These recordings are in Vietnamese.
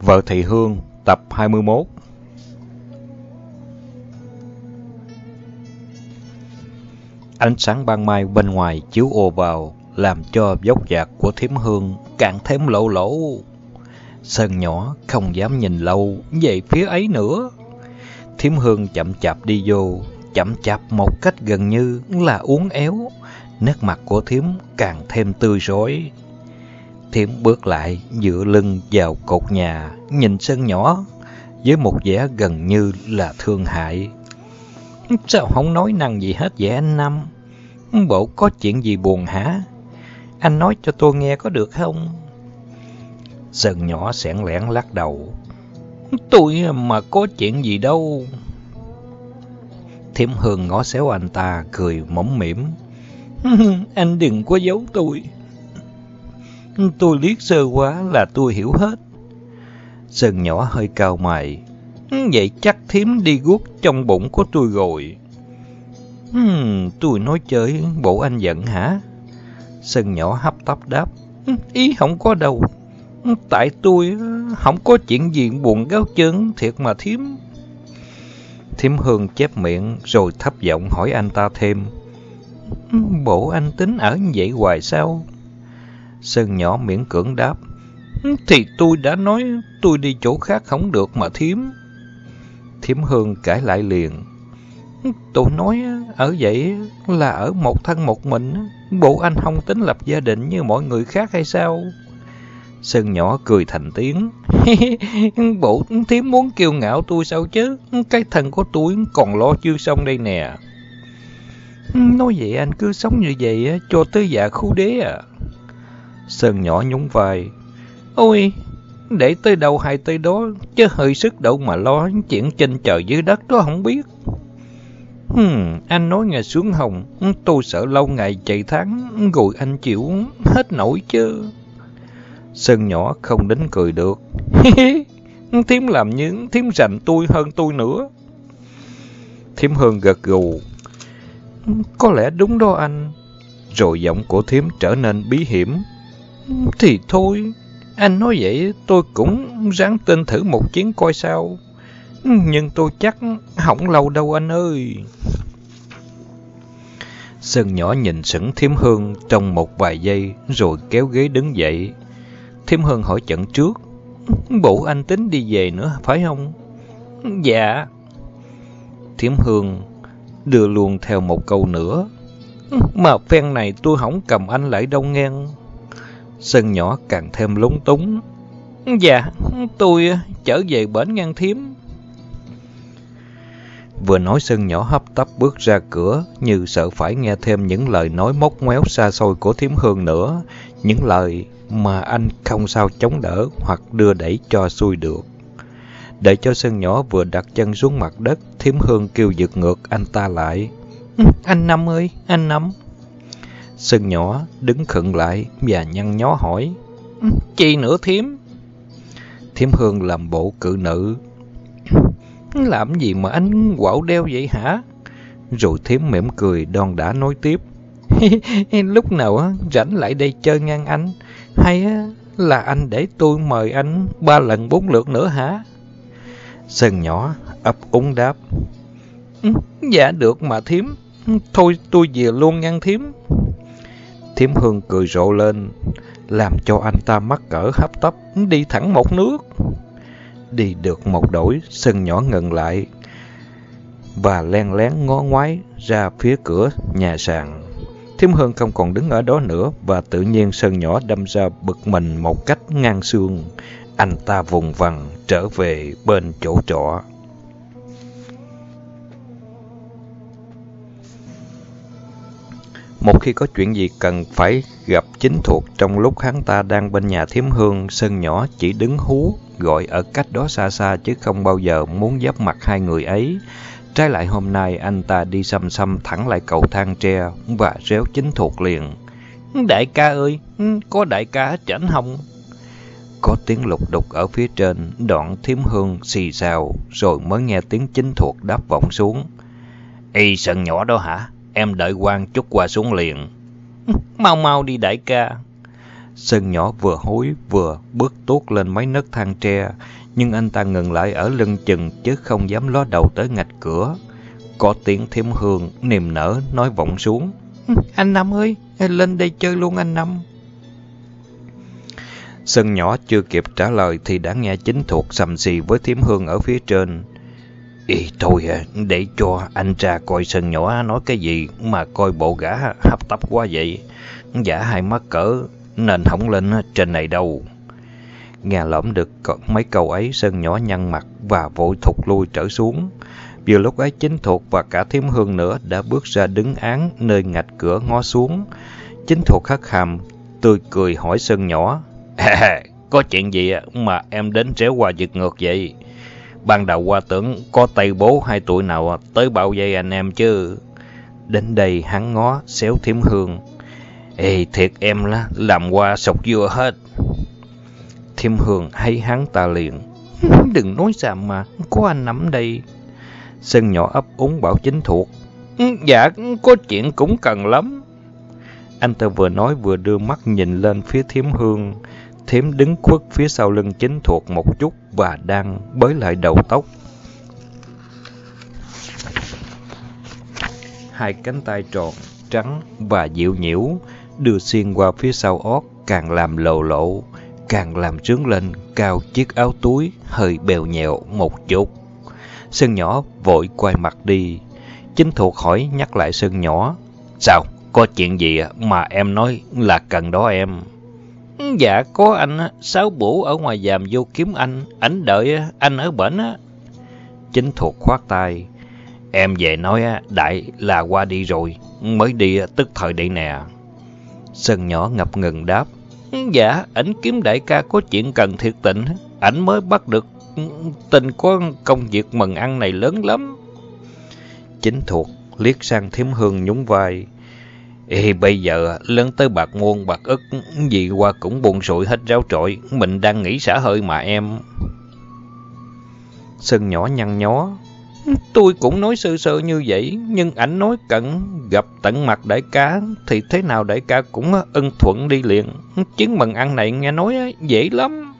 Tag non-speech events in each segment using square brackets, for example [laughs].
Vợ Thị Hương, tập 21 Ánh sáng ban mai bên ngoài chiếu ô vào, làm cho dốc dạc của thiếm hương càng thêm lộ lỗ. Sơn nhỏ không dám nhìn lâu về phía ấy nữa. Thiếm hương chậm chạp đi vô, chậm chạp một cách gần như là uốn éo. Nét mặt của thiếm càng thêm tươi rối. Thiểm bước lại, dựa lưng vào cột nhà, nhìn sân nhỏ, với một vẻ gần như là thương hại. Sao không nói năng gì hết vậy anh Năm? Bộ có chuyện gì buồn hả? Anh nói cho tôi nghe có được không? Sơn nhỏ sẻn lẻn lắc đầu. Tôi mà có chuyện gì đâu. Thiểm Hương ngó xéo anh ta, cười mỏng mỉm. [laughs] anh đừng có giấu tôi. Tôi liếc sơ quá là tôi hiểu hết. Sơn nhỏ hơi cao mày. Ừ, vậy chắc thím đi guốc trong bụng của tôi rồi. Hmm, tôi nói chơi, bộ anh giận hả? Sơn nhỏ hấp tấp đáp. Ừ, ý không có đâu. Tại tôi ờ, không có chuyện gì buồn gáo chân, thiệt mà thím. Thím Hương chép miệng rồi thấp giọng hỏi anh ta thêm. Bộ anh tính ở như vậy hoài sao? Sơn nhỏ miễn cưỡng đáp. Thì tôi đã nói tôi đi chỗ khác không được mà thiếm. Thiếm Hương cãi lại liền. Tôi nói ở vậy là ở một thân một mình. Bộ anh không tính lập gia đình như mọi người khác hay sao? Sơn nhỏ cười thành tiếng. [laughs] Bộ thiếm muốn kiêu ngạo tôi sao chứ? Cái thân của tôi còn lo chưa xong đây nè. Nói vậy anh cứ sống như vậy cho tới già khu đế à. Sơn nhỏ nhún vai. Ôi, để tới đâu hay tới đó, chứ hơi sức đâu mà lo chuyện trên trời dưới đất đó không biết. Hmm, anh nói ngày xuống hồng, tôi sợ lâu ngày chạy tháng, rồi anh chịu hết nổi chứ. Sơn nhỏ không đến cười được. [laughs] Thiếm làm những thiếm rành tôi hơn tôi nữa. Thiếm Hương gật gù. Có lẽ đúng đó anh. Rồi giọng của thiếm trở nên bí hiểm. Thì thôi, anh nói vậy tôi cũng ráng tên thử một chuyến coi sao. Nhưng tôi chắc hỏng lâu đâu anh ơi. Sơn nhỏ nhìn sững Thiếm Hương trong một vài giây rồi kéo ghế đứng dậy. Thiếm Hương hỏi trận trước. Bộ anh tính đi về nữa phải không? Dạ. Thiếm Hương đưa luôn theo một câu nữa. Mà phen này tôi không cầm anh lại đâu ngang. Sơn nhỏ càng thêm lúng túng. Dạ, tôi ờ, trở về bến ngang thiếm. Vừa nói Sơn nhỏ hấp tấp bước ra cửa, như sợ phải nghe thêm những lời nói móc méo xa xôi của thiếm hương nữa. Những lời mà anh không sao chống đỡ hoặc đưa đẩy cho xuôi được. Để cho Sơn nhỏ vừa đặt chân xuống mặt đất, thiếm hương kêu giật ngược anh ta lại. Anh Năm ơi, anh Năm. Sơn nhỏ đứng khựng lại và nhăn nhó hỏi. Chi nữa thiếm? Thiếm Hương làm bộ cự nữ. Làm gì mà anh quạo đeo vậy hả? Rồi thiếm mỉm cười đon đã nói tiếp. [laughs] Lúc nào á, rảnh lại đây chơi ngang anh? Hay là anh để tôi mời anh ba lần bốn lượt nữa hả? Sơn nhỏ ấp úng đáp. Ừ, dạ được mà thiếm. Thôi tôi về luôn ngang thiếm. Thiếm Hương cười rộ lên, làm cho anh ta mắc cỡ hấp tấp, đi thẳng một nước. Đi được một đổi, sân nhỏ ngừng lại, và len lén ngó ngoái ra phía cửa nhà sàn. Thiếm Hương không còn đứng ở đó nữa, và tự nhiên sân nhỏ đâm ra bực mình một cách ngang xương. Anh ta vùng vằng trở về bên chỗ trọ. Một khi có chuyện gì cần phải gặp chính thuộc trong lúc hắn ta đang bên nhà thiếm hương, Sơn nhỏ chỉ đứng hú, gọi ở cách đó xa xa chứ không bao giờ muốn giáp mặt hai người ấy. Trái lại hôm nay anh ta đi xăm xăm thẳng lại cầu thang tre và réo chính thuộc liền. Đại ca ơi, có đại ca chảnh không? Có tiếng lục đục ở phía trên, đoạn thiếm hương xì xào, rồi mới nghe tiếng chính thuộc đáp vọng xuống. Ê, Sơn nhỏ đó hả? Em đợi quan chút qua xuống liền. Mau mau đi đại ca. Sơn nhỏ vừa hối vừa bước tốt lên mấy nấc thang tre, nhưng anh ta ngừng lại ở lưng chừng chứ không dám ló đầu tới ngạch cửa. Có tiếng thiếm hương, niềm nở, nói vọng xuống. Anh Năm ơi, lên đây chơi luôn anh Năm. Sơn nhỏ chưa kịp trả lời thì đã nghe chính thuộc sầm xì với thiếm hương ở phía trên. Ý thôi à, để cho anh ra coi Sơn nhỏ nói cái gì mà coi bộ gã hấp tấp quá vậy. Giả hai mắt cỡ nên không lên trên này đâu. Nghe lõm được mấy câu ấy Sơn nhỏ nhăn mặt và vội thụt lui trở xuống. Vừa lúc ấy chính thuộc và cả thiếm hương nữa đã bước ra đứng án nơi ngạch cửa ngó xuống. Chính thuộc hắc hàm, tươi cười hỏi Sơn nhỏ. [laughs] có chuyện gì mà em đến tréo qua giật ngược vậy? Ban đầu qua tưởng có tay bố hai tuổi nào tới bao vệ anh em chứ. Đến đây hắn ngó, xéo thiếm hương. Ê, thiệt em là làm qua sọc dưa hết. Thiêm hương hay hắn ta liền. [laughs] Đừng nói xàm mà, có anh nắm đây. Sân nhỏ ấp úng bảo chính thuộc. Ừ, dạ, có chuyện cũng cần lắm. Anh ta vừa nói vừa đưa mắt nhìn lên phía thiếm hương. Thiếm đứng khuất phía sau lưng chính thuộc một chút và đang bới lại đầu tóc. Hai cánh tay tròn, trắng và dịu nhiễu đưa xuyên qua phía sau ót càng làm lộ lộ, càng làm trướng lên cao chiếc áo túi hơi bèo nhẹo một chút. Sơn nhỏ vội quay mặt đi. Chính thuộc hỏi nhắc lại Sơn nhỏ. Sao? Có chuyện gì mà em nói là cần đó em? Dạ có anh Sáu bủ ở ngoài giàm vô kiếm anh, Ảnh đợi anh ở bển á. Chính thuộc khoát tay, Em về nói đại là qua đi rồi, Mới đi tức thời đây nè. Sơn nhỏ ngập ngừng đáp Dạ ảnh kiếm đại ca có chuyện cần thiệt tình, Ảnh mới bắt được ừ, Tình có công việc mừng ăn này lớn lắm. Chính thuộc liếc sang thiếm hương nhún vai Ê, bây giờ lớn tới bạc muôn bạc ức gì qua cũng buồn rụi hết ráo trội. Mình đang nghĩ xả hơi mà em. Sân nhỏ nhăn nhó. Tôi cũng nói sơ sơ như vậy Nhưng ảnh nói cận gặp tận mặt đại ca Thì thế nào đại ca cũng ân thuận đi liền. Chiến mừng ăn này nghe nói dễ lắm.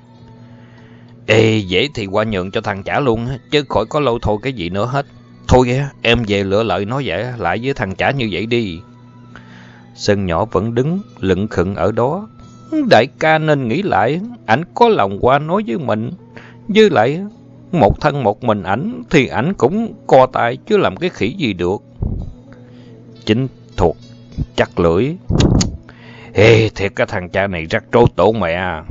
Ê dễ thì qua nhượng cho thằng trả luôn Chứ khỏi có lâu thôi cái gì nữa hết. Thôi em về lựa lợi nói vậy lại với thằng trả như vậy đi. Sơn nhỏ vẫn đứng lựng khựng ở đó. Đại ca nên nghĩ lại, ảnh có lòng qua nói với mình. Với lại, một thân một mình ảnh thì ảnh cũng co tay chứ làm cái khỉ gì được. Chính thuộc chắc lưỡi. Ê, thiệt cái thằng cha này rắc trố tổ mẹ.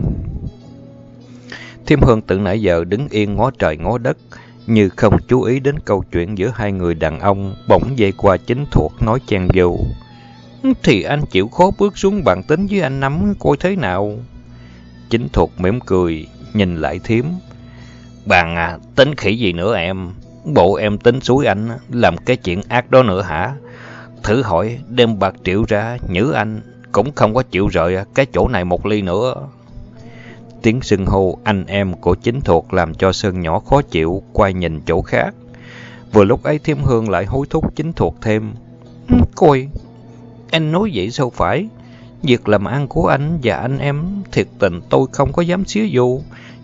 Thiêm Hương từ nãy giờ đứng yên ngó trời ngó đất, như không chú ý đến câu chuyện giữa hai người đàn ông, bỗng dây qua chính thuộc nói chen vô. Thì anh chịu khó bước xuống bàn tính với anh nắm coi thế nào. Chính thuộc mỉm cười, nhìn lại thiếm. Bạn à, tính khỉ gì nữa em? Bộ em tính suối anh, làm cái chuyện ác đó nữa hả? Thử hỏi, đem bạc triệu ra, nhữ anh, cũng không có chịu rời cái chỗ này một ly nữa. Tiếng sưng hô anh em của chính thuộc làm cho Sơn nhỏ khó chịu, quay nhìn chỗ khác. Vừa lúc ấy Thiêm Hương lại hối thúc chính thuộc thêm. Ừ, coi, anh nói vậy sao phải? Việc làm ăn của anh và anh em thiệt tình tôi không có dám xía vô.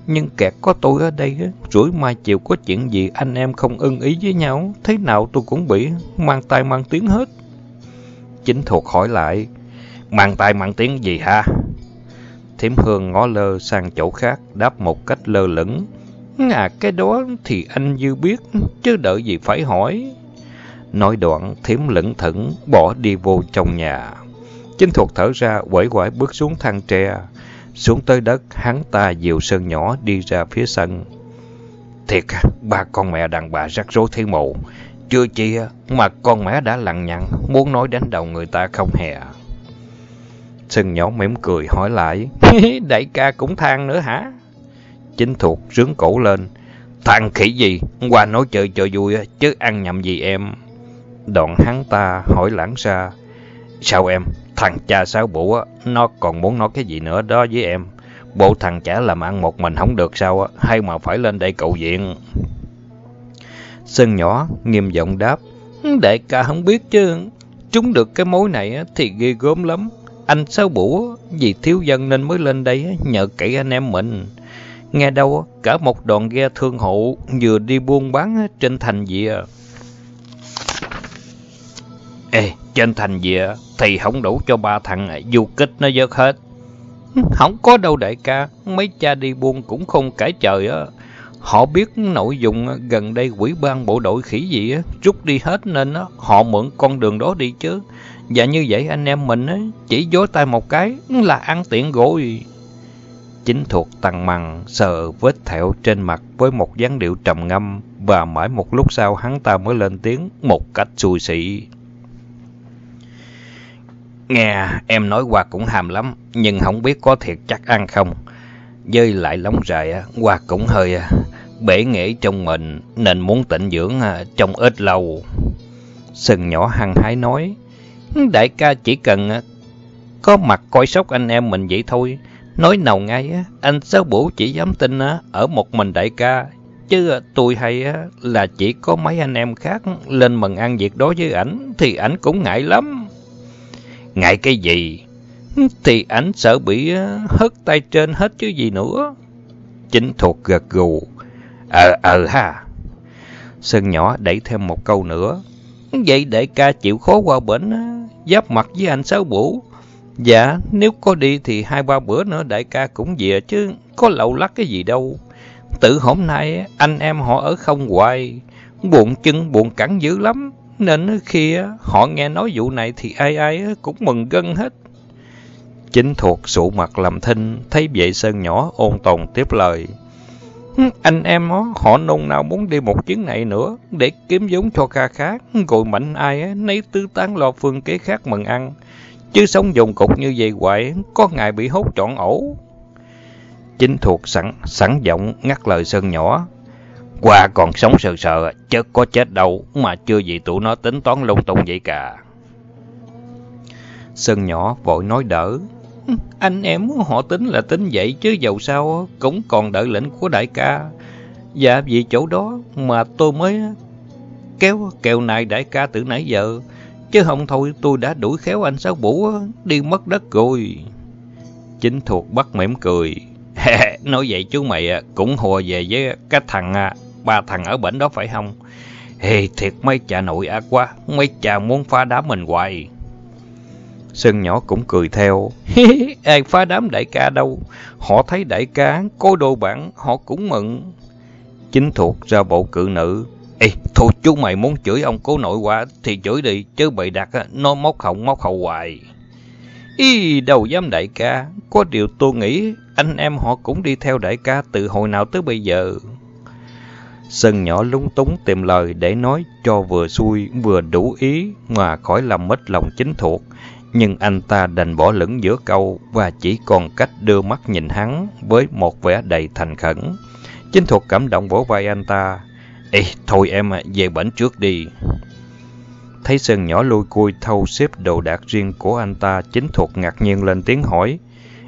Nhưng kẹt có tôi ở đây, rủi mai chiều có chuyện gì anh em không ưng ý với nhau, thế nào tôi cũng bị mang tay mang tiếng hết. Chính thuộc hỏi lại, mang tay mang tiếng gì hả? Thiểm Hương ngó lơ sang chỗ khác, đáp một cách lơ lửng. À, cái đó thì anh dư biết, chứ đợi gì phải hỏi. Nói đoạn, thiếm lững thững, bỏ đi vô trong nhà. Chính thuộc thở ra, quẩy quải bước xuống thang tre. Xuống tới đất, hắn ta dìu sơn nhỏ đi ra phía sân. Thiệt, ba con mẹ đàn bà rắc rối thế mộ. Chưa chi mà con mẹ đã lặng nhặn, muốn nói đánh đầu người ta không hè. Sơn nhỏ mỉm cười hỏi lại, đại ca cũng than nữa hả? Chính thuộc rướng cổ lên, than khỉ gì, qua nói chơi cho vui, chứ ăn nhầm gì em. Đoạn hắn ta hỏi lãng ra, Sao em, thằng cha sáu bụ nó còn muốn nói cái gì nữa đó với em? Bộ thằng chả làm ăn một mình không được sao hay mà phải lên đây cầu viện? Sơn nhỏ nghiêm giọng đáp, Đại ca không biết chứ, Chúng được cái mối này thì ghê gớm lắm. anh Sáu Bủ vì thiếu dân nên mới lên đây nhờ cậy anh em mình. Nghe đâu cả một đoàn ghe thương hộ vừa đi buôn bán trên thành dịa. Ê, trên thành dịa thì không đủ cho ba thằng du kích nó vớt hết. Không có đâu đại ca, mấy cha đi buôn cũng không cãi trời á. Họ biết nội dung gần đây quỹ ban bộ đội khỉ gì á, rút đi hết nên á, họ mượn con đường đó đi chứ. Và như vậy anh em mình á, chỉ dối tay một cái là ăn tiện rồi. Chính thuộc tăng mằng sờ vết thẹo trên mặt với một dáng điệu trầm ngâm và mãi một lúc sau hắn ta mới lên tiếng một cách xui xị. Nghe em nói qua cũng hàm lắm, nhưng không biết có thiệt chắc ăn không. Dơi lại lóng rời, qua cũng hơi à, bể nghệ trong mình nên muốn tịnh dưỡng à, trong ít lâu. Sừng nhỏ hăng hái nói, đại ca chỉ cần à, có mặt coi sóc anh em mình vậy thôi. Nói nào ngay, anh Sáu Bủ chỉ dám tin ở một mình đại ca. Chứ tôi hay là chỉ có mấy anh em khác lên mừng ăn việc đó với ảnh thì ảnh cũng ngại lắm. Ngại cái gì? Thì ảnh sợ bị ờ, hất tay trên hết chứ gì nữa. Chính thuộc gật gù. Ờ, ờ ha. Sơn nhỏ đẩy thêm một câu nữa. Vậy đại ca chịu khó qua bển, ờ, giáp mặt với anh Sáu Bủ. Dạ, nếu có đi thì hai ba bữa nữa đại ca cũng về chứ, có lậu lắc cái gì đâu. Tự hôm nay anh em họ ở không hoài, buồn chân buồn cẳng dữ lắm. Nên khi họ nghe nói vụ này thì ai ai cũng mừng gân hết. Chính thuộc sụ mặt làm thinh, thấy vậy Sơn nhỏ ôn tồn tiếp lời. Anh em họ nôn nào muốn đi một chuyến này nữa để kiếm giống cho kha khác, rồi mạnh ai nấy tư tán lo phương kế khác mừng ăn. Chứ sống dùng cục như vậy hoài, có ngày bị hốt trọn ổ. Chính thuộc sẵn sẵn giọng ngắt lời Sơn nhỏ. Qua còn sống sờ sờ, chứ có chết đâu mà chưa gì tụi nó tính toán lung tung vậy cả. Sơn nhỏ vội nói đỡ. Anh em họ tính là tính vậy chứ dầu sao cũng còn đợi lệnh của đại ca. Dạ vì chỗ đó mà tôi mới kéo kèo này đại ca từ nãy giờ. Chứ không thôi tôi đã đuổi khéo anh Sáu Bủ đi mất đất rồi. Chính thuộc bắt mỉm cười. Nói vậy chú mày cũng hùa về với cái thằng à, ba thằng ở bển đó phải không? Hề thiệt mấy cha nội ác quá, mấy cha muốn phá đám mình hoài. Sơn nhỏ cũng cười theo. [laughs] Ai phá đám đại ca đâu. Họ thấy đại ca có đồ bản, họ cũng mừng. Chính thuộc ra bộ cự nữ. Ê, thôi chú mày muốn chửi ông cố nội quá thì chửi đi, chứ bậy đặt nó móc họng móc hậu hoài. Ý, đâu dám đại ca. Có điều tôi nghĩ anh em họ cũng đi theo đại ca từ hồi nào tới bây giờ. Sơn nhỏ lúng túng tìm lời để nói cho vừa xuôi vừa đủ ý mà khỏi làm mất lòng chính thuộc. Nhưng anh ta đành bỏ lửng giữa câu và chỉ còn cách đưa mắt nhìn hắn với một vẻ đầy thành khẩn. Chính thuộc cảm động vỗ vai anh ta. Ê, thôi em về bển trước đi. Thấy Sơn nhỏ lôi cui thâu xếp đồ đạc riêng của anh ta, chính thuộc ngạc nhiên lên tiếng hỏi.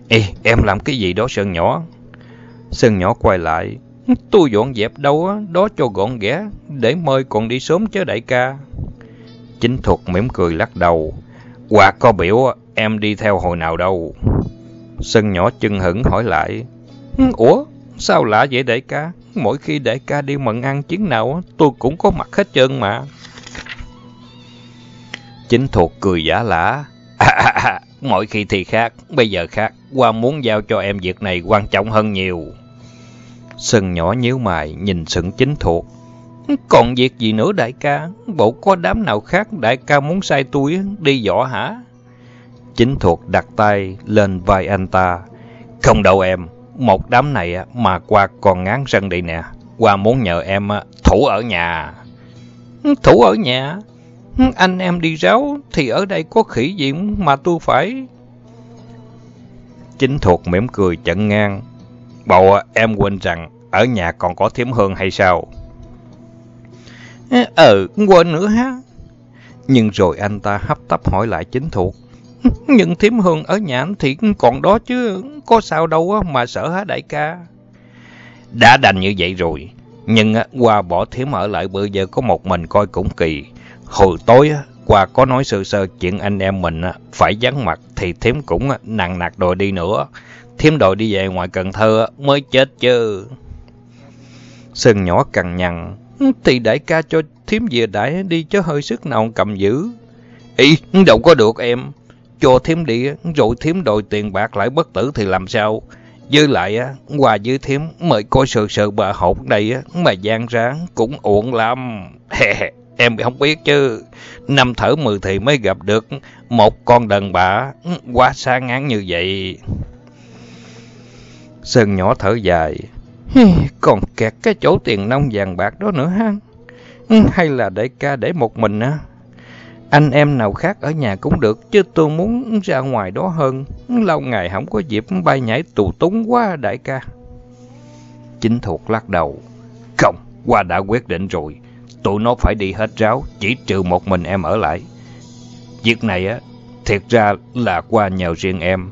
Ê, em làm cái gì đó Sơn nhỏ? Sơn nhỏ quay lại. Tôi dọn dẹp đâu đó cho gọn ghẽ, để mời còn đi sớm chứ đại ca. Chính thuộc mỉm cười lắc đầu. Quà có biểu em đi theo hồi nào đâu. sân nhỏ chân hững hỏi lại. Ủa, sao lạ vậy đại ca? Mỗi khi đại ca đi mận ăn chuyến nào, tôi cũng có mặt hết trơn mà. Chính thuộc cười giả lả. À, [laughs] mỗi khi thì khác, bây giờ khác. Qua muốn giao cho em việc này quan trọng hơn nhiều sừng nhỏ nhíu mày nhìn sững chính thuộc. Còn việc gì nữa đại ca? Bộ có đám nào khác đại ca muốn sai tôi đi dọ hả? Chính thuộc đặt tay lên vai anh ta. Không đâu em, một đám này mà qua còn ngán sân đây nè. Qua muốn nhờ em thủ ở nhà. Thủ ở nhà? Anh em đi ráo thì ở đây có khỉ gì mà tôi phải... Chính thuộc mỉm cười chặn ngang. Bộ em quên rằng ở nhà còn có thiếm hương hay sao? Ờ, quên nữa ha. Nhưng rồi anh ta hấp tấp hỏi lại chính thuộc. [laughs] Nhưng thiếm hương ở nhà thì còn đó chứ, có sao đâu mà sợ hả đại ca? Đã đành như vậy rồi, nhưng qua bỏ thiếm ở lại bữa giờ có một mình coi cũng kỳ. Hồi tối qua có nói sơ sơ chuyện anh em mình phải vắng mặt thì thím cũng nặng nặc đòi đi nữa. Thiếm đội đi về ngoài Cần Thơ mới chết chứ. Sơn nhỏ cằn nhằn, thì đại ca cho thiếm về đại đi chứ hơi sức nào cầm giữ. Ý, đâu có được em. Cho thiếm đi, rồi thiếm đòi tiền bạc lại bất tử thì làm sao? Với lại, quà với thiếm mời coi sự sự bà hột đây mà gian ráng cũng uổng lắm. [laughs] em không biết chứ. Năm thở mười thì mới gặp được một con đàn bà quá xa ngán như vậy. Sơn nhỏ thở dài. Còn kẹt cái chỗ tiền nông vàng bạc đó nữa ha. Hay là để ca để một mình á? Anh em nào khác ở nhà cũng được, chứ tôi muốn ra ngoài đó hơn. Lâu ngày không có dịp bay nhảy tù túng quá đại ca. Chính thuộc lắc đầu. Không, qua đã quyết định rồi. Tụi nó phải đi hết ráo, chỉ trừ một mình em ở lại. Việc này á, thiệt ra là qua nhờ riêng em.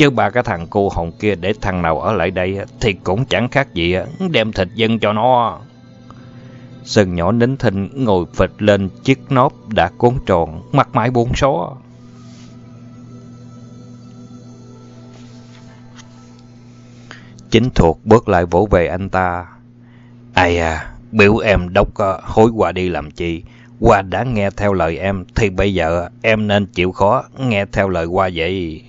Chứ ba cái thằng cô hồng kia để thằng nào ở lại đây thì cũng chẳng khác gì đem thịt dân cho nó. Sơn nhỏ nín thinh ngồi phịch lên chiếc nóp đã cuốn tròn, mặt mày buồn xó. Chính thuộc bước lại vỗ về anh ta. Ai à, biểu em đốc ờ, hối qua đi làm chi? Qua đã nghe theo lời em, thì bây giờ em nên chịu khó nghe theo lời qua vậy.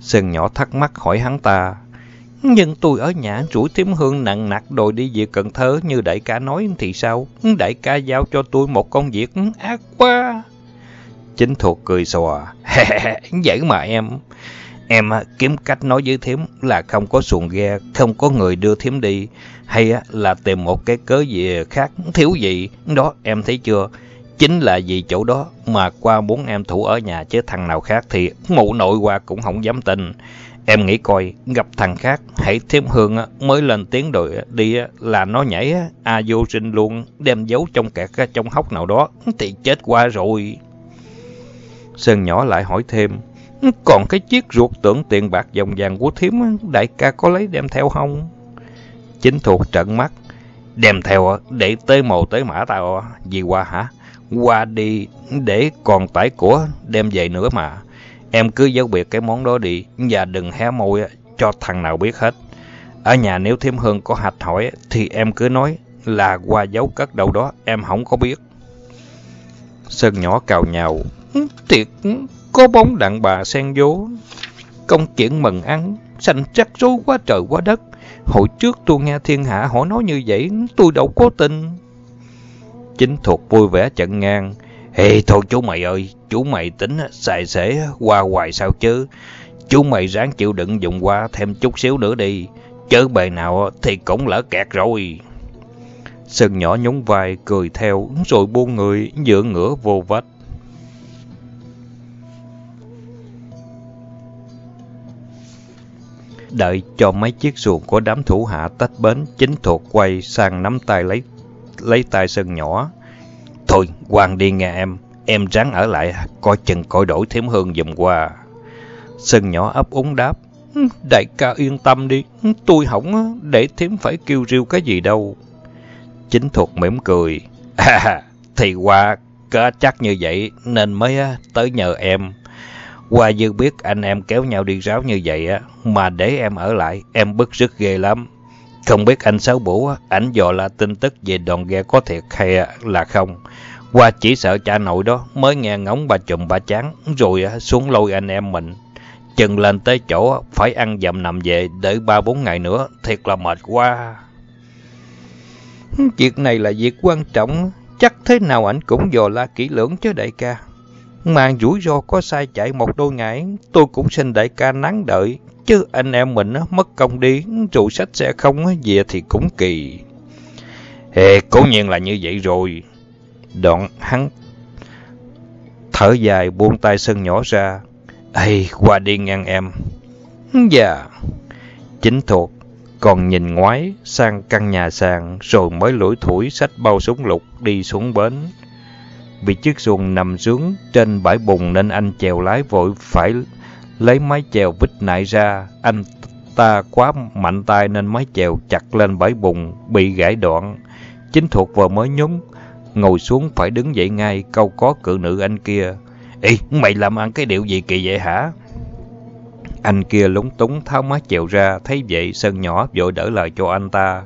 Sơn nhỏ thắc mắc hỏi hắn ta. Nhưng tôi ở nhà rủi tím hương nặng nặc đòi đi về Cần Thơ như đại ca nói thì sao? Đại ca giao cho tôi một công việc ác quá. Chính thuộc cười xòa. dễ mà em. Em à, kiếm cách nói với thím là không có xuồng ghe, không có người đưa thím đi. Hay à, là tìm một cái cớ gì khác, thiếu gì. Đó, em thấy chưa? Chính là vì chỗ đó mà qua muốn em thủ ở nhà chứ thằng nào khác thì mụ nội qua cũng không dám tin. Em nghĩ coi, gặp thằng khác, hãy thêm hương mới lên tiếng đội đi là nó nhảy a vô sinh luôn, đem giấu trong kẹt trong hốc nào đó, thì chết qua rồi. Sơn nhỏ lại hỏi thêm, còn cái chiếc ruột tưởng tiền bạc dòng vàng của thiếm, đại ca có lấy đem theo không? Chính thuộc trận mắt, đem theo để tới mồ tới mã tao, gì qua hả? Qua đi để còn tải của đem về nữa mà. Em cứ giấu biệt cái món đó đi và đừng hé môi cho thằng nào biết hết. Ở nhà nếu Thiêm Hương có hạch hỏi thì em cứ nói là qua giấu cất đâu đó em không có biết. Sơn nhỏ cào nhào. tiệc có bóng đàn bà sen vô. Công chuyện mừng ăn, xanh chắc rối quá trời quá đất. Hồi trước tôi nghe thiên hạ hỏi nói như vậy, tôi đâu có tin. Chính thuộc vui vẻ chận ngang. Ê thôi chú mày ơi, chú mày tính xài xể qua hoài sao chứ. Chú mày ráng chịu đựng dùng qua thêm chút xíu nữa đi. Chớ bề nào thì cũng lỡ kẹt rồi. Sơn nhỏ nhún vai cười theo rồi buông người dựa ngửa vô vách. Đợi cho mấy chiếc xuồng của đám thủ hạ tách bến, chính thuộc quay sang nắm tay lấy lấy tay Sơn nhỏ. Thôi, Hoàng đi nghe em, em ráng ở lại, coi chừng coi đổi thiếm hương dùm qua. Sơn nhỏ ấp úng đáp, ừ, đại ca yên tâm đi, ừ, tôi không ờ, để thiếm phải kêu riêu cái gì đâu. Chính thuộc mỉm cười, à, thì qua có chắc như vậy nên mới ờ, tới nhờ em. Qua dư biết anh em kéo nhau đi ráo như vậy á, mà để em ở lại, em bức rất ghê lắm. Không biết anh Sáu Bủ, ảnh dò la tin tức về đòn ghe có thiệt hay là không. Qua chỉ sợ cha nội đó mới nghe ngóng bà chùm bà chán, rồi xuống lôi anh em mình. Chừng lên tới chỗ phải ăn dầm nằm về đợi ba bốn ngày nữa, thiệt là mệt quá. Việc này là việc quan trọng, chắc thế nào ảnh cũng dò la kỹ lưỡng chứ đại ca. Mà rủi ro có sai chạy một đôi ngải, tôi cũng xin đại ca nắng đợi, chứ anh em mình mất công đi, trụ sách sẽ không về thì cũng kỳ. Ê, cố nhiên là như vậy rồi. Đoạn hắn thở dài buông tay sân nhỏ ra. Ê, qua đi ngang em. Dạ. Chính thuộc, còn nhìn ngoái sang căn nhà sàn rồi mới lủi thủi sách bao súng lục đi xuống bến. Vì chiếc xuồng nằm xuống trên bãi bùn nên anh chèo lái vội phải lấy mái chèo vít nại ra. Anh ta quá mạnh tay nên mái chèo chặt lên bãi bùn bị gãy đoạn. Chính thuộc vừa mới nhúng ngồi xuống phải đứng dậy ngay câu có cự nữ anh kia. Ê, mày làm ăn cái điệu gì kỳ vậy hả? Anh kia lúng túng tháo mái chèo ra, thấy vậy Sơn nhỏ vội đỡ lời cho anh ta.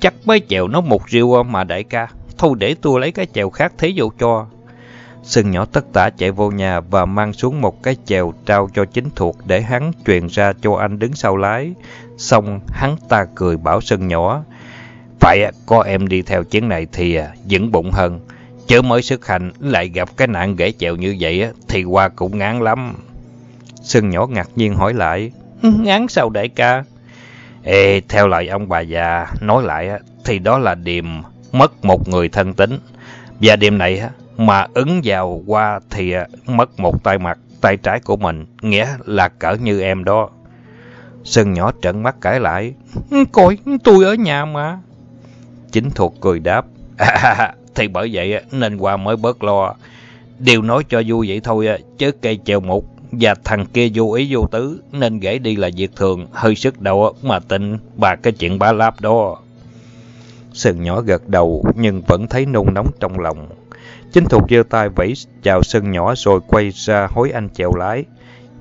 Chắc mái chèo nó mục riêu mà đại ca, thôi để tôi lấy cái chèo khác thế vô cho. Sừng nhỏ tất tả chạy vô nhà và mang xuống một cái chèo trao cho chính thuộc để hắn truyền ra cho anh đứng sau lái. Xong hắn ta cười bảo Sừng nhỏ, phải có em đi theo chuyến này thì à, vững bụng hơn. Chớ mới sức hành lại gặp cái nạn ghẻ chèo như vậy à, thì qua cũng ngán lắm. Sừng nhỏ ngạc nhiên hỏi lại, ngán sao đại ca? Ê, theo lời ông bà già nói lại à, thì đó là điềm mất một người thân tính. Và đêm này mà ứng vào qua thì à, mất một tay mặt, tay trái của mình, nghĩa là cỡ như em đó. Sơn nhỏ trợn mắt cãi lại, coi tôi ở nhà mà. Chính thuộc cười đáp, à, thì bởi vậy nên qua mới bớt lo. Điều nói cho vui vậy thôi, chứ cây chèo một và thằng kia vô ý vô tứ nên gãy đi là việc thường, hơi sức đầu mà tin bà cái chuyện ba láp đó. Sơn nhỏ gật đầu nhưng vẫn thấy nôn nóng trong lòng. Chính thuộc giơ tay vẫy chào Sơn nhỏ rồi quay ra hối anh chèo lái.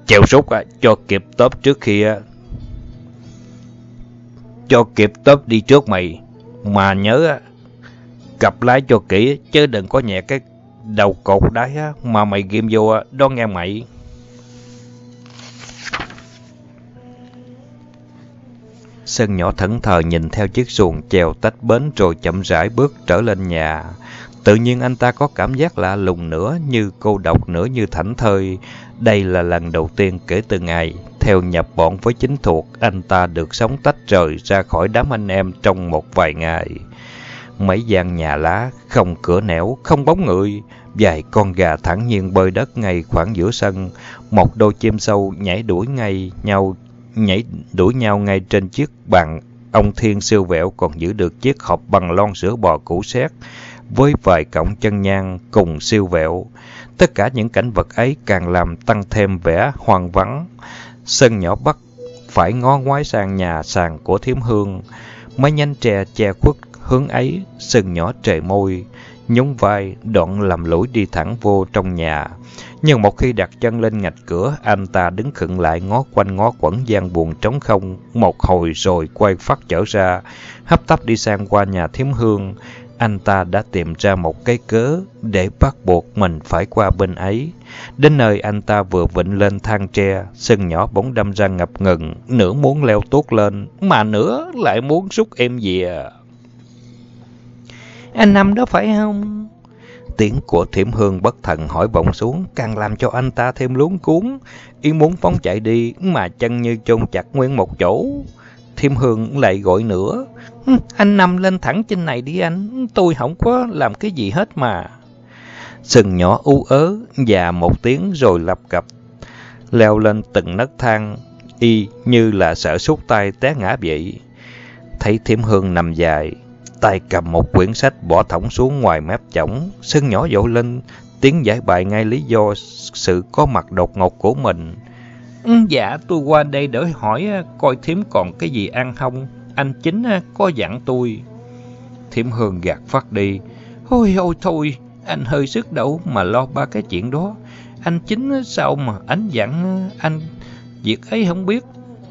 Chèo rút à, cho kịp tớp trước khi... À, cho kịp tớp đi trước mày. Mà nhớ à, cặp lái cho kỹ chứ đừng có nhẹ cái đầu cột đáy à, mà mày ghim vô đó nghe mày. Sơn nhỏ thẫn thờ nhìn theo chiếc xuồng chèo tách bến rồi chậm rãi bước trở lên nhà. Tự nhiên anh ta có cảm giác lạ lùng nữa như cô độc nữa như thảnh thơi. Đây là lần đầu tiên kể từ ngày theo nhập bọn với chính thuộc anh ta được sống tách rời ra khỏi đám anh em trong một vài ngày. Mấy gian nhà lá, không cửa nẻo, không bóng người, vài con gà thẳng nhiên bơi đất ngay khoảng giữa sân, một đôi chim sâu nhảy đuổi ngay nhau nhảy đuổi nhau ngay trên chiếc bàn. Ông Thiên siêu vẹo còn giữ được chiếc hộp bằng lon sữa bò cũ xét với vài cọng chân nhang cùng siêu vẹo. Tất cả những cảnh vật ấy càng làm tăng thêm vẻ hoang vắng. Sân nhỏ bắt phải ngó ngoái sang nhà sàn của thiếm hương. Mấy nhánh tre che khuất hướng ấy, sân nhỏ trề môi, nhún vai, đoạn làm lũi đi thẳng vô trong nhà. Nhưng một khi đặt chân lên ngạch cửa, anh ta đứng khựng lại ngó quanh ngó quẩn gian buồn trống không, một hồi rồi quay phát trở ra, hấp tấp đi sang qua nhà thiếm hương. Anh ta đã tìm ra một cái cớ để bắt buộc mình phải qua bên ấy. Đến nơi anh ta vừa vịnh lên thang tre, sân nhỏ bỗng đâm ra ngập ngừng, nửa muốn leo tốt lên, mà nửa lại muốn rút em về. Anh Năm đó phải không? Tiếng của thiểm hương bất thần hỏi vọng xuống, càng làm cho anh ta thêm luống cuốn. Ý muốn phóng chạy đi, mà chân như chôn chặt nguyên một chỗ. Thiểm hương lại gọi nữa. Ừ, anh nằm lên thẳng trên này đi anh, tôi không có làm cái gì hết mà. Sừng nhỏ u ớ, và một tiếng rồi lập cập. Leo lên từng nấc thang, y như là sợ sút tay té ngã vậy. Thấy thiểm hương nằm dài, tay cầm một quyển sách bỏ thõng xuống ngoài mép chổng, sưng nhỏ dỗ lên, tiếng giải bày ngay lý do sự có mặt đột ngột của mình. Ừ, dạ, tôi qua đây để hỏi à, coi thím còn cái gì ăn không? Anh chính à, có dặn tôi. Thiểm Hương gạt phát đi. Ôi ôi thôi, anh hơi sức đâu mà lo ba cái chuyện đó. Anh chính à, sao mà anh dặn anh việc ấy không biết.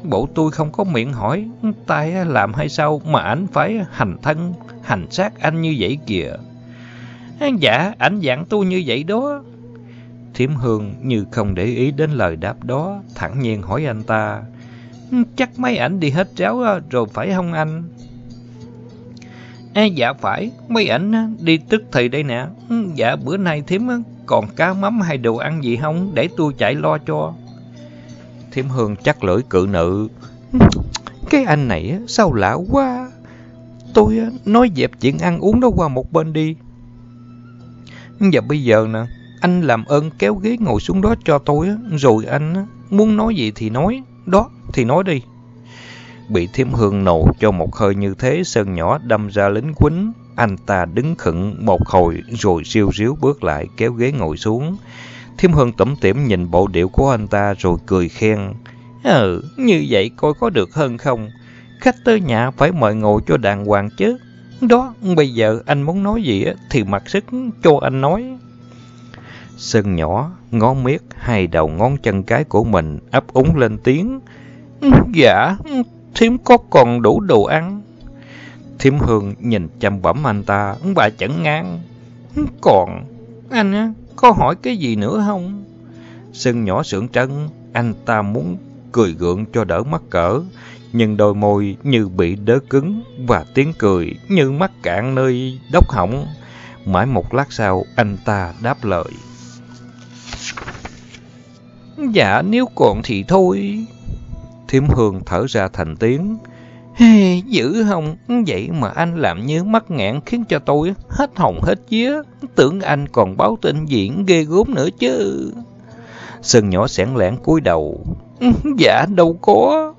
Bộ tôi không có miệng hỏi tay làm hay sao mà anh phải hành thân, hành xác anh như vậy kìa. Dạ, anh dặn tôi như vậy đó. Thiểm Hương như không để ý đến lời đáp đó, thẳng nhiên hỏi anh ta. Chắc mấy ảnh đi hết ráo rồi phải không anh? À, dạ phải, mấy ảnh đi tức thì đây nè. Dạ bữa nay thím còn cá mắm hay đồ ăn gì không để tôi chạy lo cho. Thiểm Hương chắc lưỡi cự nữ. Cái anh này sao lạ quá. Tôi nói dẹp chuyện ăn uống đó qua một bên đi. Và bây giờ nè, anh làm ơn kéo ghế ngồi xuống đó cho tôi, rồi anh muốn nói gì thì nói, đó thì nói đi. Bị thiếm hương nổ cho một hơi như thế, sơn nhỏ đâm ra lính quýnh. Anh ta đứng khựng một hồi rồi siêu ríu bước lại kéo ghế ngồi xuống. Thiêm Hương tẩm tiểm nhìn bộ điệu của anh ta rồi cười khen. Ừ, như vậy coi có được hơn không? Khách tới nhà phải mời ngồi cho đàng hoàng chứ. Đó, bây giờ anh muốn nói gì thì mặc sức cho anh nói. Sơn nhỏ, ngón miết, hai đầu ngón chân cái của mình ấp úng lên tiếng. Dạ, thiếm có còn đủ đồ ăn. Thiếm Hương nhìn chăm bẩm anh ta, bà chẳng ngang. Còn, anh có hỏi cái gì nữa không? Sưng nhỏ sưởng trân, anh ta muốn cười gượng cho đỡ mắc cỡ, nhưng đôi môi như bị đớ cứng và tiếng cười như mắc cạn nơi đốc hỏng. Mãi một lát sau, anh ta đáp lời. Dạ, nếu còn thì thôi. Thiếm Hương thở ra thành tiếng. Hey, dữ không? Vậy mà anh làm như mắc ngạn khiến cho tôi hết hồng hết vía. Tưởng anh còn báo tin diễn ghê gốm nữa chứ. Sơn nhỏ sẻn lẻn cúi đầu. [laughs] Dạ, đâu có.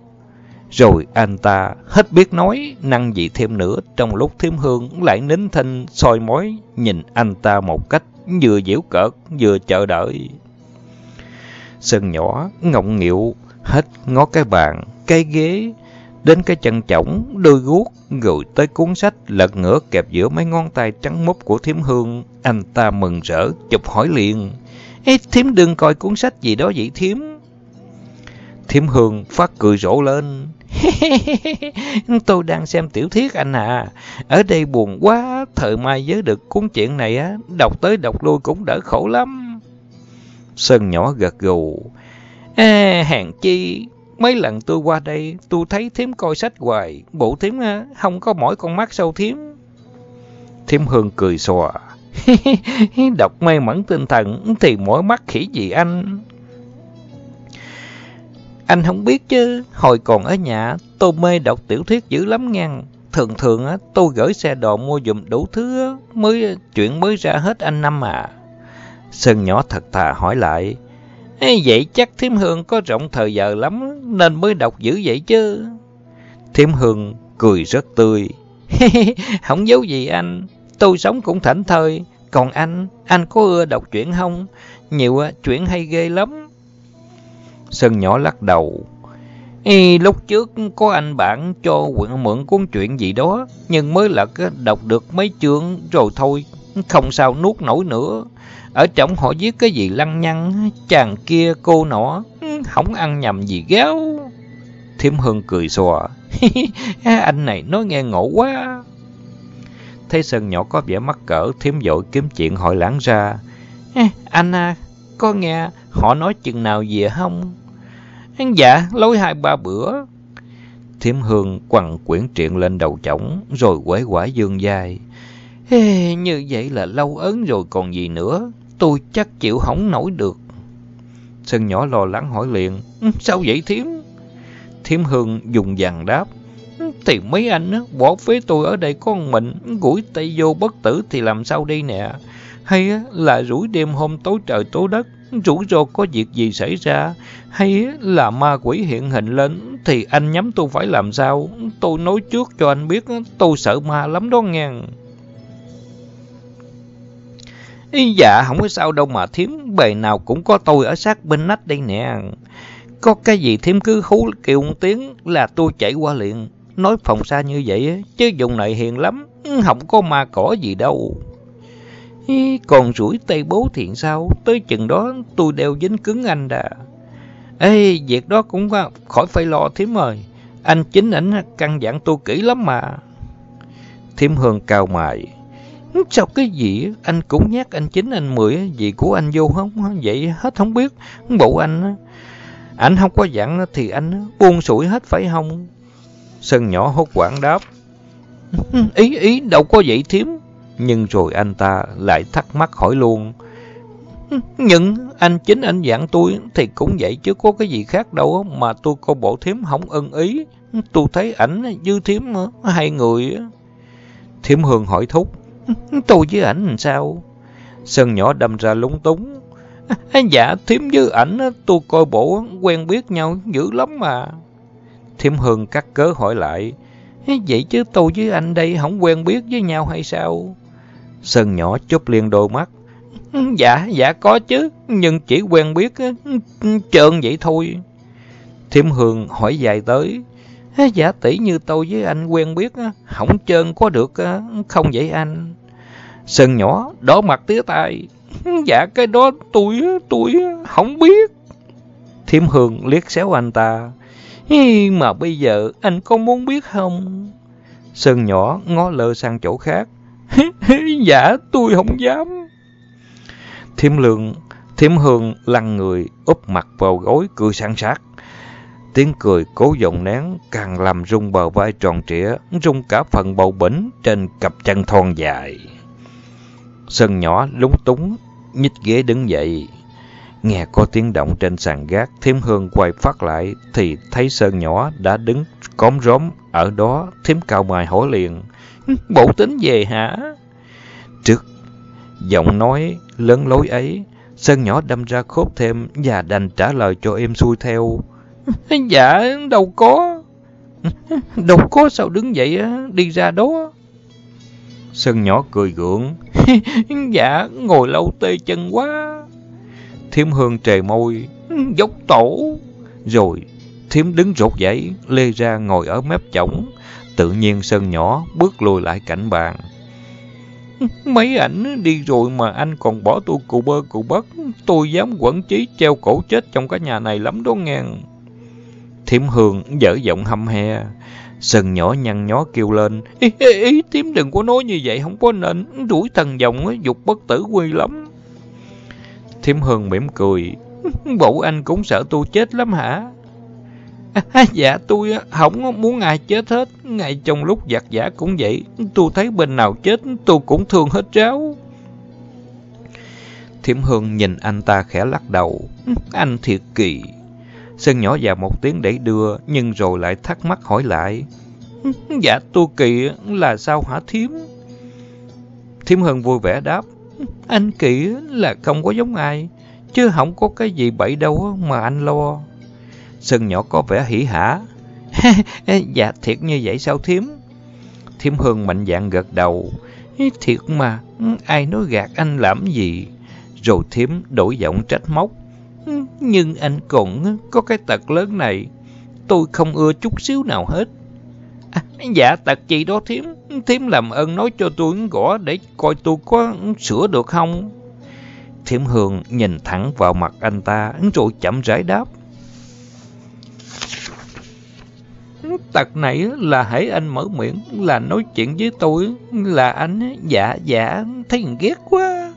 Rồi anh ta hết biết nói, năng gì thêm nữa, trong lúc thiếm hương lại nín thinh soi mói, nhìn anh ta một cách vừa dễu cợt, vừa chờ đợi. Sơn nhỏ, ngọng nghịu, hết ngó cái bàn, cái ghế, đến cái chân chổng, đôi guốc, rồi tới cuốn sách, lật ngửa kẹp giữa mấy ngón tay trắng mốc của Thiểm hương. Anh ta mừng rỡ, chụp hỏi liền. Ê, Thiểm đừng coi cuốn sách gì đó vậy Thiểm. Thiểm hương phát cười rộ lên. [laughs] Tôi đang xem tiểu thuyết anh à. Ở đây buồn quá, thời mai giới được cuốn chuyện này á, đọc tới đọc lui cũng đỡ khổ lắm. Sơn nhỏ gật gù. À, hàng chi, mấy lần tôi qua đây, tôi thấy thím coi sách hoài, bộ thím à, không có mỗi con mắt sâu thím. Thím Hương cười xòa. [laughs] Đọc may mẫn tinh thần thì mỗi mắt khỉ gì anh. Anh không biết chứ, hồi còn ở nhà, tôi mê đọc tiểu thuyết dữ lắm ngang. Thường thường á, tôi gửi xe đồ mua dùm đủ thứ mới chuyện mới ra hết anh năm à. Sơn nhỏ thật thà hỏi lại, vậy chắc Thiểm Hương có rộng thời giờ lắm nên mới đọc dữ vậy chứ. Thiểm Hương cười rất tươi. [laughs] không giấu gì anh, tôi sống cũng thảnh thơi. Còn anh, anh có ưa đọc truyện không? Nhiều chuyện hay ghê lắm. Sơn nhỏ lắc đầu. Ê, lúc trước có anh bạn cho quyện mượn cuốn chuyện gì đó, nhưng mới lật đọc được mấy chương rồi thôi, không sao nuốt nổi nữa. Ở trong họ viết cái gì lăng nhăng, chàng kia cô nọ, không ăn nhầm gì gáo. Thiêm Hương cười xòa. [laughs] anh này nói nghe ngộ quá. Thấy Sơn nhỏ có vẻ mắc cỡ, thiếm dội kiếm chuyện hỏi lãng ra. Anh à, có nghe họ nói chừng nào về không? Dạ, lối hai ba bữa. Thiếm Hương quằn quyển truyện lên đầu chổng, rồi quẩy quả dương dài. Ê, như vậy là lâu ớn rồi còn gì nữa, tôi chắc chịu hỏng nổi được. Sơn nhỏ lo lắng hỏi liền, ừ, sao vậy Thiếm? Thiếm Hương dùng dằn đáp, ừ, thì mấy anh bỏ phế tôi ở đây con mình, gũi tay vô bất tử thì làm sao đây nè? Hay là rủi đêm hôm tối trời tối đất, rủi ro có việc gì xảy ra, hay là ma quỷ hiện hình lên, thì anh nhắm tôi phải làm sao? Tôi nói trước cho anh biết, tôi sợ ma lắm đó nghe. Ý dạ, không có sao đâu mà thiếm, bề nào cũng có tôi ở sát bên nách đây nè. Có cái gì thiếm cứ hú kêu một tiếng là tôi chạy qua liền. Nói phòng xa như vậy, chứ dùng này hiền lắm, không có ma cỏ gì đâu. Còn rủi tay bố thiện sao, tới chừng đó tôi đeo dính cứng anh đà. Ê, việc đó cũng khỏi phải lo thím ơi. Anh chính ảnh căn dặn tôi kỹ lắm mà. Thím Hương cao mày. Sao cái gì anh cũng nhắc anh chính anh mười gì của anh vô không? Vậy hết không biết. Bộ anh anh không có dặn thì anh buông sủi hết phải không? Sơn nhỏ hốt quảng đáp. Ý ý, đâu có vậy thím. Nhưng rồi anh ta lại thắc mắc hỏi luôn. Nhưng anh chính anh dặn tôi thì cũng vậy chứ có cái gì khác đâu mà tôi coi bộ thím không ưng ý. Tôi thấy ảnh dư thím hai người. Thiếm Hương hỏi thúc. Tôi với ảnh làm sao? Sơn nhỏ đâm ra lúng túng. Dạ, thím với ảnh tôi coi bộ quen biết nhau dữ lắm mà. Thiếm Hương cắt cớ hỏi lại. Vậy chứ tôi với anh đây không quen biết với nhau hay sao? Sơn nhỏ chớp liền đôi mắt. Dạ, dạ có chứ, nhưng chỉ quen biết ừ, trơn vậy thôi. Thiểm Hương hỏi dài tới. Giả dạ, tỷ như tôi với anh quen biết, hỏng trơn có được không vậy anh? Sơn nhỏ, đỏ mặt tía tai. [laughs] Dạ cái đó tôi, tôi không biết. Thiểm Hương liếc xéo anh ta. Mà bây giờ anh có muốn biết không? Sơn nhỏ ngó lơ sang chỗ khác. [laughs] dạ tôi không dám. Thiểm Lương, Thiểm Hương lăn người úp mặt vào gối cười sang sát. Tiếng cười cố giọng nén càng làm rung bờ vai tròn trịa, rung cả phần bầu bỉnh trên cặp chân thon dài. Sơn nhỏ lúng túng, nhích ghế đứng dậy. Nghe có tiếng động trên sàn gác, thiếm hương quay phát lại thì thấy Sơn nhỏ đã đứng cóm róm ở đó, thiếm cao mài hỏi liền. Bộ tính về hả? Trước giọng nói lớn lối ấy, Sơn nhỏ đâm ra khốp thêm và đành trả lời cho em xuôi theo. Dạ, đâu có. Đâu có sao đứng dậy đi ra đó. Sơn nhỏ cười gượng. [laughs] dạ, ngồi lâu tê chân quá. Thiếm hương trề môi. Dốc tổ. Rồi, thiếm đứng rột dậy, lê ra ngồi ở mép chổng. Tự nhiên Sơn nhỏ bước lùi lại cảnh bàn. [laughs] Mấy ảnh đi rồi mà anh còn bỏ tôi cụ bơ cụ bất. Tôi dám quẩn chí treo cổ chết trong cái nhà này lắm đó ngang. Thiểm hương dở giọng hâm he. Sơn nhỏ nhăn nhó kêu lên. Ý, ý, ý tím đừng có nói như vậy, không có nên. Đuổi thần dòng, dục bất tử quy lắm. Thiểm hương mỉm cười. [laughs] Bộ anh cũng sợ tôi chết lắm hả? À, dạ tôi không muốn ai chết hết. Ngay trong lúc giặt giả cũng vậy. Tôi thấy bên nào chết tôi cũng thương hết ráo. Thiểm Hương nhìn anh ta khẽ lắc đầu. [laughs] Anh thiệt kỳ. Sơn nhỏ vào một tiếng để đưa, nhưng rồi lại thắc mắc hỏi lại. [laughs] Dạ tôi kỳ là sao hả Thiếm? Thiếm Hân vui vẻ đáp. [laughs] Anh kỳ là không có giống ai, chứ không có cái gì bậy đâu mà anh lo. Sơn nhỏ có vẻ hỉ hả. [laughs] dạ thiệt như vậy sao Thiếm? Thiếm Hương mạnh dạn gật đầu. Thiệt mà, ai nói gạt anh làm gì? Rồi Thiếm đổi giọng trách móc. Nhưng anh còn có cái tật lớn này, tôi không ưa chút xíu nào hết. À, dạ tật gì đó thiếm, thiếm làm ơn nói cho tôi gõ để coi tôi có sửa được không? Thiểm Hương nhìn thẳng vào mặt anh ta rồi chậm rãi đáp. Tật này là hãy anh mở miệng là nói chuyện với tôi là anh dạ dạ thấy ghét quá.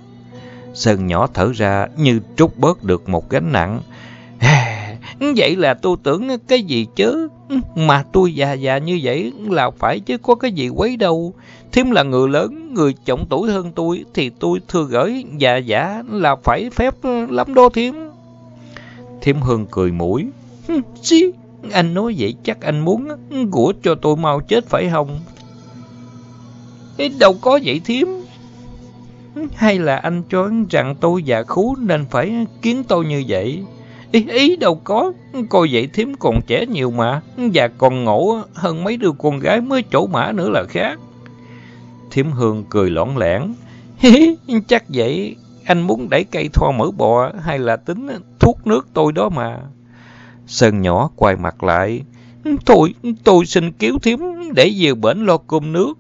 Sơn nhỏ thở ra như trút bớt được một gánh nặng. Vậy là tôi tưởng cái gì chứ? Mà tôi già già như vậy là phải chứ có cái gì quấy đâu. Thêm là người lớn, người trọng tuổi hơn tôi, thì tôi thưa gửi già giả là phải phép lắm đô thiếm. Thiếm Hương cười mũi. Xí, anh nói vậy chắc anh muốn của cho tôi mau chết phải không? Đâu có vậy thiếm. Hay là anh cho rằng tôi già khú nên phải kiến tôi như vậy? Ý, ý đâu có, cô vậy thím còn trẻ nhiều mà, và còn ngộ hơn mấy đứa con gái mới chỗ mã nữa là khác. Thiếm Hương cười lõn lẻn. Chắc vậy, anh muốn đẩy cây thoa mỡ bò hay là tính thuốc nước tôi đó mà. Sơn nhỏ quay mặt lại. Thôi, tôi xin cứu thiếm để về bển lo cơm nước.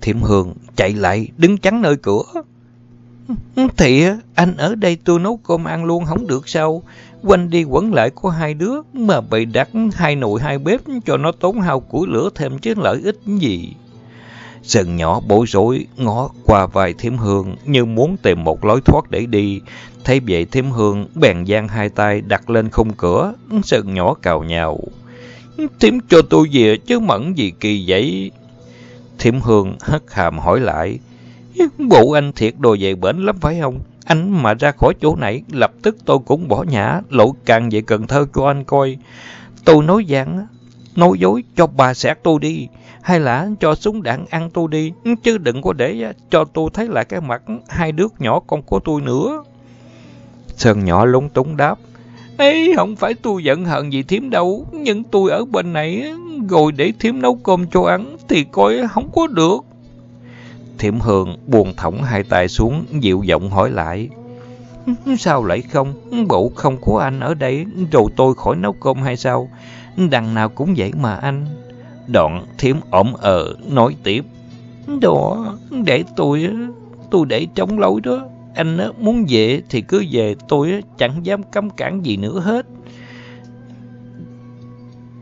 Thiểm Hương chạy lại, đứng chắn nơi cửa. Thì anh ở đây tôi nấu cơm ăn luôn không được sao? Quanh đi quẩn lại có hai đứa mà bày đặt hai nồi hai bếp cho nó tốn hao củi lửa thêm chứ lợi ích gì. Sần nhỏ bối rối ngó qua vài thiểm hương như muốn tìm một lối thoát để đi. Thấy vậy thiểm hương bèn giang hai tay đặt lên khung cửa. sần nhỏ cào nhào. Thiểm cho tôi về chứ mẫn gì kỳ vậy? Thiểm Hương hất hàm hỏi lại. Bộ anh thiệt đồ về bển lắm phải không? Anh mà ra khỏi chỗ này, lập tức tôi cũng bỏ nhã, lộ càng về Cần Thơ cho anh coi. Tôi nói giảng, nói dối cho bà xẹt tôi đi, hay là cho súng đạn ăn tôi đi, chứ đừng có để cho tôi thấy lại cái mặt hai đứa nhỏ con của tôi nữa. Sơn nhỏ lúng túng đáp. Ê, không phải tôi giận hận gì thím đâu, nhưng tôi ở bên này rồi để thím nấu cơm cho ăn thì coi không có được. Thiểm Hương buồn thõng hai tay xuống, dịu giọng hỏi lại. Sao lại không? Bộ không có anh ở đây, rồi tôi khỏi nấu cơm hay sao? đằng nào cũng vậy mà anh. Đoạn Thiểm ổm ờ nói tiếp. Đó, để tôi, tôi để chống lối đó. Anh muốn về thì cứ về, tôi chẳng dám cấm cản gì nữa hết.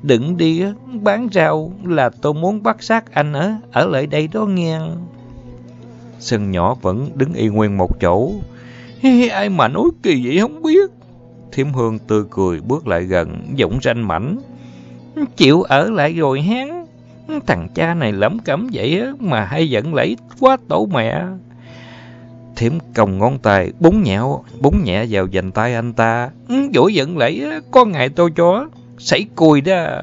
Đừng đi bán rau là tôi muốn bắt xác anh ở, ở lại đây đó nghe. Sân nhỏ vẫn đứng y nguyên một chỗ. Ai mà nói kỳ vậy không biết. Thiểm Hương tươi cười bước lại gần, giọng ranh mảnh. Chịu ở lại rồi hán. Thằng cha này lẫm cẩm vậy mà hay giận lấy quá tổ mẹ. Thiểm còng ngón tay, búng nhẹo, búng nhẹ vào dành tay anh ta. Dỗi giận lấy, có ngày tôi cho, sảy cùi đó.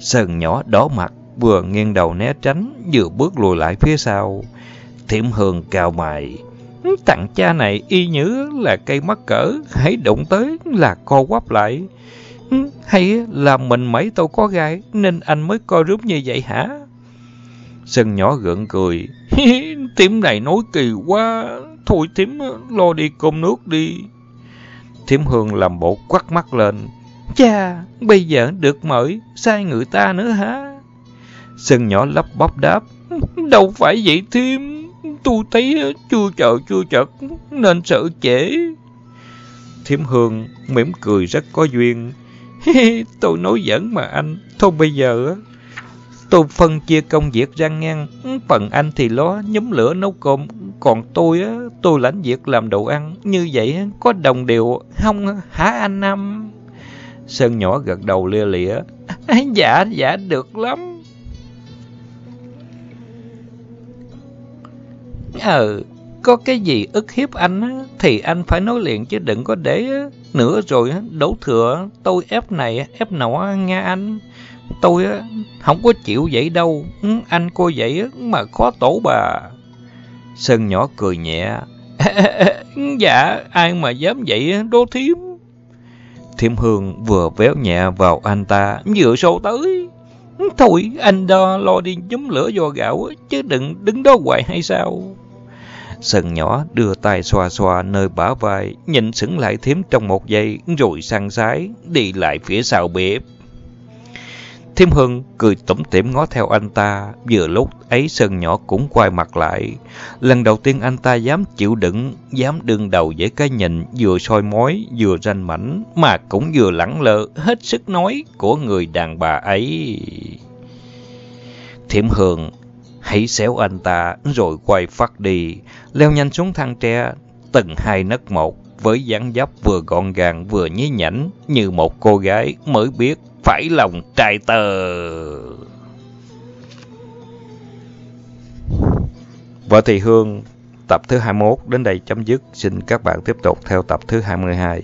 Sơn nhỏ đỏ mặt, vừa nghiêng đầu né tránh, vừa bước lùi lại phía sau. Thiểm Hương cào mày. Thằng cha này y như là cây mắc cỡ, hãy đụng tới là co quắp lại. Hay là mình mấy tôi có gai nên anh mới co rúm như vậy hả? Sơn nhỏ gượng cười. [laughs] Thiểm này nói kỳ quá. Thôi Thiểm lo đi cơm nước đi. Thiểm Hương làm bộ quắt mắt lên. Cha, bây giờ được mời, sai người ta nữa hả? Sơn nhỏ lắp bắp đáp. Đâu phải vậy thêm, Tôi thấy chưa chờ chưa chật nên sợ trễ. Thiểm Hương mỉm cười rất có duyên. [laughs] tôi nói giỡn mà anh. Thôi bây giờ tôi phân chia công việc ra ngang. Phần anh thì lo nhóm lửa nấu cơm. Còn tôi á, tôi lãnh việc làm đồ ăn. Như vậy có đồng đều không hả anh Năm? Sơn nhỏ gật đầu lia lịa. [laughs] Dạ, dạ được lắm. Ờ, có cái gì ức hiếp anh thì anh phải nói liền chứ đừng có để nữa rồi đổ thừa tôi ép này ép nọ nghe anh. Tôi không có chịu vậy đâu, ừ, anh coi vậy mà khó tổ bà. Sơn nhỏ cười nhẹ. [laughs] dạ, ai mà dám vậy đô thiếm. Thiểm Hương vừa véo nhẹ vào anh ta, vừa sâu tới. Thôi, anh đo lo đi nhóm lửa do gạo, chứ đừng đứng đó hoài hay sao? sần nhỏ đưa tay xoa xoa nơi bả vai, nhìn sững lại thiếm trong một giây, rồi sang sái, đi lại phía sau bếp. Thiêm Hưng cười tủm tỉm ngó theo anh ta, vừa lúc ấy Sơn nhỏ cũng quay mặt lại. Lần đầu tiên anh ta dám chịu đựng, dám đương đầu với cái nhìn vừa soi mói, vừa ranh mảnh, mà cũng vừa lẳng lơ, hết sức nói của người đàn bà ấy. Thiểm Hương hãy xéo anh ta rồi quay phát đi, leo nhanh xuống thang tre, từng hai nấc một, với dáng dấp vừa gọn gàng vừa nhí nhảnh như một cô gái mới biết phải lòng trai tờ. Vợ Thị Hương, tập thứ 21 đến đây chấm dứt. Xin các bạn tiếp tục theo tập thứ 22.